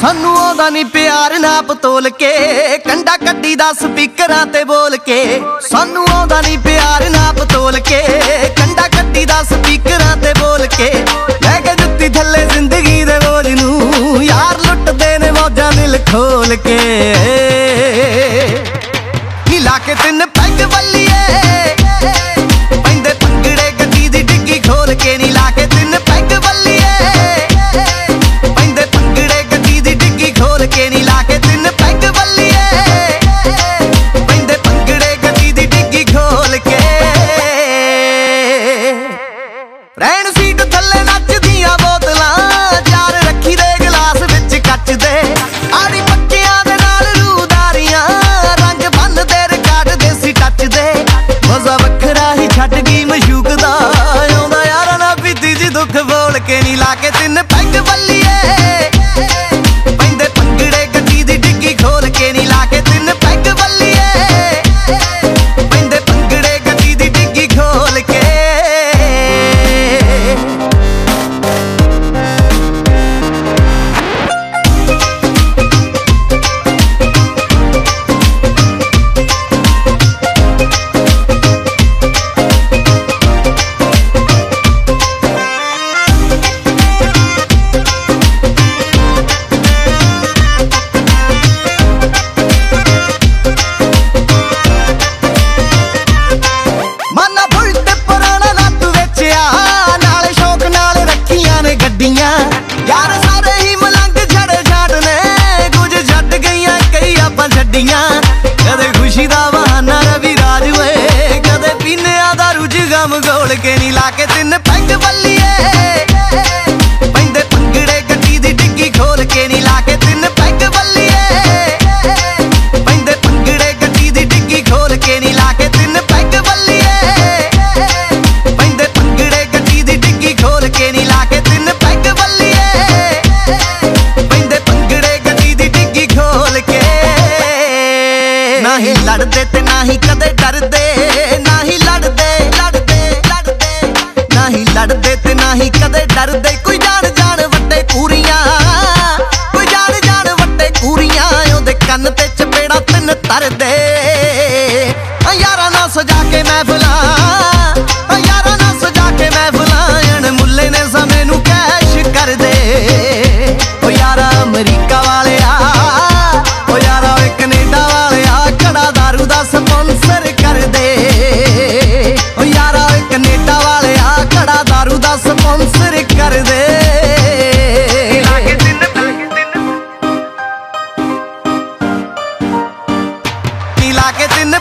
ਸਾਨੂੰ ਆਉਂਦਾ ਨਹੀਂ ਪਿਆਰ, ਨਾ ਪਤੋਲ ਕੇ। ਕੰਡਾ ਕੱਢੀ ਦਾ ਸਪੀਕਰਾਂ ਤੇ ਬੋਲ ਕੇ। ਸਾਨੂੰ ਆਉਂਦਾ ਨਹੀਂ ਪਿਆਰ ਛੱਡ ਗਈ ਨਾ ਛੱਡੀਆਂ। ਕਦੇ ਖੁਸ਼ੀ ਦਾ ਬਹਾਨਾ ਰਵੀ ਰਾਜ ਓਏ। ਕਦੇ ਪੀਨੇ ਆ ਦਾਰੂ ਗਮ ਗੋਲ ਕੇ ਨਹੀਂ ਲਾ ਕੇ ਤਿੰਨ ਪੈਗ ਬੱਲੀਏ। ਨਾ ਹੀ ਲੜਦੇ ਤੇ ਨਾ ਹੀ ਕਦੇ ਡਰਦੇ ਨਾ ਹੀ ਲੜਦੇ ਲੜਦੇ ਲੜਦੇ ਨਾ ਹੀ ਲੜਦੇ ਤੇ ਨਾ ਹੀ ਕਦੇ ਡਰਦੇ। ਕੋਈ ਜਾਣ ਜਾਣ ਵੱਡੇ ਪੂਰੀਆਂ, ਕੋਈ ਜਾਣ ਜਾਣ ਵੱਡੇ ਪੂਰੀਆਂ, ਉਹਦੇ ਕੰਨ ਤੇ ਚਪੇੜਾ ਤਿੰਨ ਤਰਦੇ। मिला के दिन